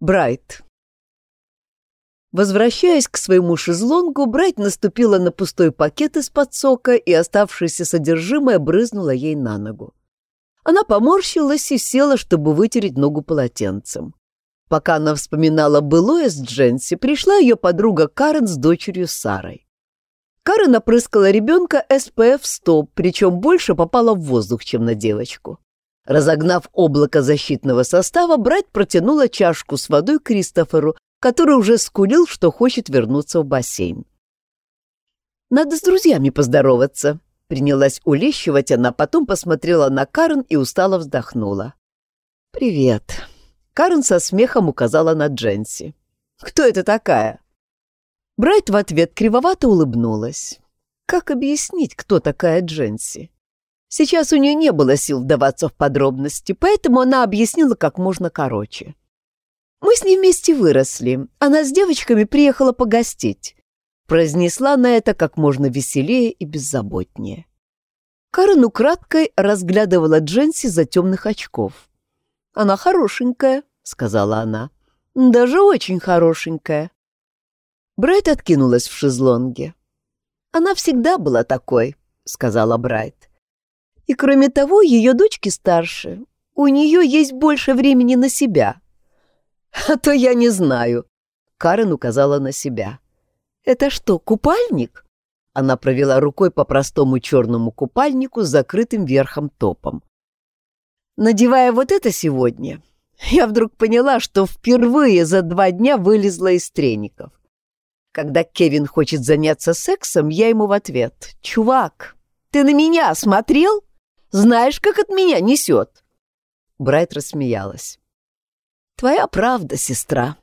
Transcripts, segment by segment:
Брайт. Возвращаясь к своему шезлонгу, Брайт наступила на пустой пакет из-под сока и оставшееся содержимое брызнула ей на ногу. Она поморщилась и села, чтобы вытереть ногу полотенцем. Пока она вспоминала былое с Дженси, пришла ее подруга Карен с дочерью Сарой. Карен опрыскала ребенка SPF 100, причем больше попала в воздух, чем на девочку. Разогнав облако защитного состава, Брайт протянула чашку с водой Кристоферу, который уже скулил, что хочет вернуться в бассейн. «Надо с друзьями поздороваться», — принялась улещивать она, потом посмотрела на Карен и устало вздохнула. «Привет». Карен со смехом указала на Дженси. «Кто это такая?» Брайт в ответ кривовато улыбнулась. Как объяснить, кто такая Дженси? Сейчас у нее не было сил вдаваться в подробности, поэтому она объяснила как можно короче. Мы с ней вместе выросли. Она с девочками приехала погостить. Произнесла на это как можно веселее и беззаботнее. Карен украдкой разглядывала Дженси за темных очков. «Она хорошенькая», — сказала она. «Даже очень хорошенькая». Брайт откинулась в шезлонге. «Она всегда была такой», — сказала Брайт. «И кроме того, ее дочки старше. У нее есть больше времени на себя. «А то я не знаю», — Карен указала на себя. «Это что, купальник?» Она провела рукой по простому черному купальнику с закрытым верхом топом. Надевая вот это сегодня, я вдруг поняла, что впервые за два дня вылезла из треников. Когда Кевин хочет заняться сексом, я ему в ответ. «Чувак, ты на меня смотрел? Знаешь, как от меня несет?» Брайт рассмеялась. Твоя правда, сестра.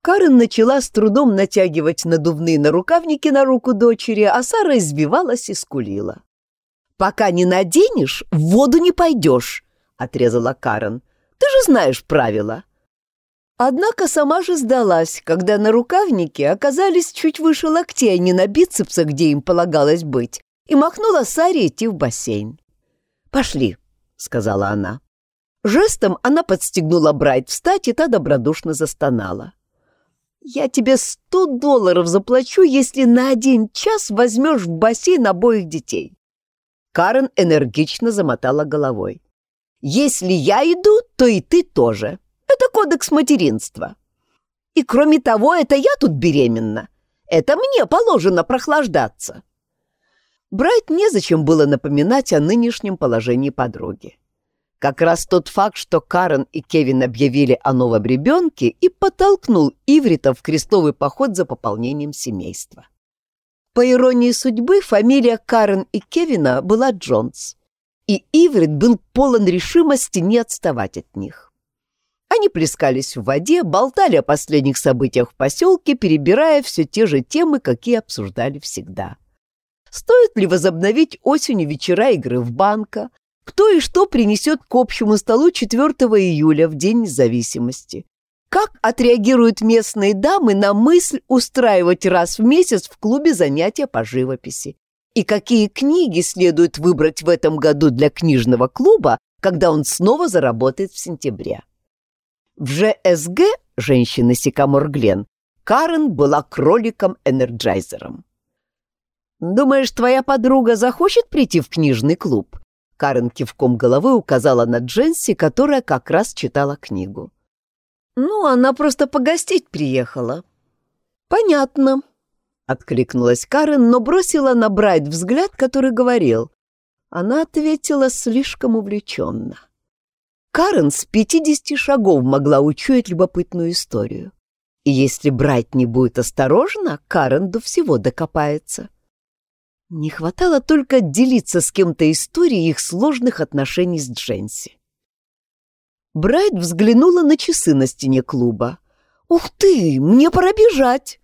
Карен начала с трудом натягивать надувные нарукавники на руку дочери, а Сара избивалась и скулила. «Пока не наденешь, в воду не пойдешь», — отрезала Карен. «Ты же знаешь правила». Однако сама же сдалась, когда нарукавники оказались чуть выше локтей, а не на бицепсах, где им полагалось быть, и махнула Саре идти в бассейн. «Пошли», — сказала она. Жестом она подстегнула Брайт встать, и та добродушно застонала. «Я тебе сто долларов заплачу, если на один час возьмешь в бассейн обоих детей». Карен энергично замотала головой. «Если я иду, то и ты тоже. Это кодекс материнства. И кроме того, это я тут беременна. Это мне положено прохлаждаться». Брайт незачем было напоминать о нынешнем положении подруги. Как раз тот факт, что Карен и Кевин объявили о новом ребенке, и подтолкнул Иврита в крестовый поход за пополнением семейства. По иронии судьбы, фамилия Карен и Кевина была Джонс, и Иврит был полон решимости не отставать от них. Они плескались в воде, болтали о последних событиях в поселке, перебирая все те же темы, какие обсуждали всегда. Стоит ли возобновить осенью вечера игры в банка, кто и что принесет к общему столу 4 июля, в День независимости. Как отреагируют местные дамы на мысль устраивать раз в месяц в клубе занятия по живописи? И какие книги следует выбрать в этом году для книжного клуба, когда он снова заработает в сентябре? В ЖСГ женщины Сикамор Глен Карен была кроликом-энерджайзером. «Думаешь, твоя подруга захочет прийти в книжный клуб?» Карен кивком головы указала на Дженси, которая как раз читала книгу. «Ну, она просто погостить приехала». «Понятно», — откликнулась Карен, но бросила на Брайт взгляд, который говорил. Она ответила слишком увлеченно. Карен с пятидесяти шагов могла учуять любопытную историю. И если Брайт не будет осторожна, Карен до всего докопается. Не хватало только делиться с кем-то историей их сложных отношений с Дженси. Брайт взглянула на часы на стене клуба. «Ух ты, мне пора бежать!»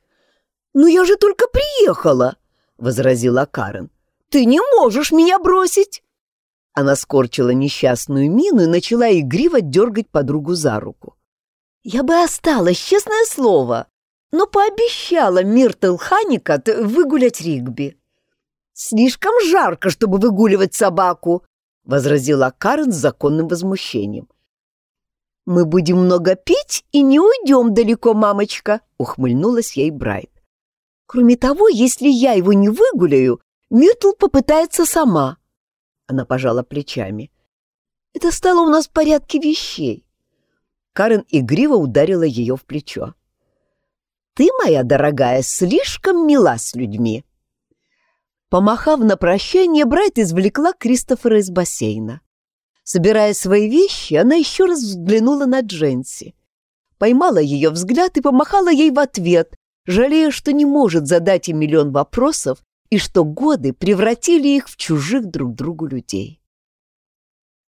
«Но я же только приехала!» — возразила Карен. «Ты не можешь меня бросить!» Она скорчила несчастную мину и начала игриво дергать подругу за руку. «Я бы осталась, честное слово, но пообещала Миртл Ханикат выгулять Ригби». «Слишком жарко, чтобы выгуливать собаку», — возразила Карен с законным возмущением. «Мы будем много пить и не уйдем далеко, мамочка», — ухмыльнулась ей Брайт. «Кроме того, если я его не выгуляю, Миртл попытается сама». Она пожала плечами. «Это стало у нас в порядке вещей». Карен игриво ударила ее в плечо. «Ты, моя дорогая, слишком мила с людьми». Помахав на прощание, Брайт извлекла Кристофера из бассейна. Собирая свои вещи, она еще раз взглянула на Дженси. Поймала ее взгляд и помахала ей в ответ, жалея, что не может задать им миллион вопросов и что годы превратили их в чужих друг другу людей.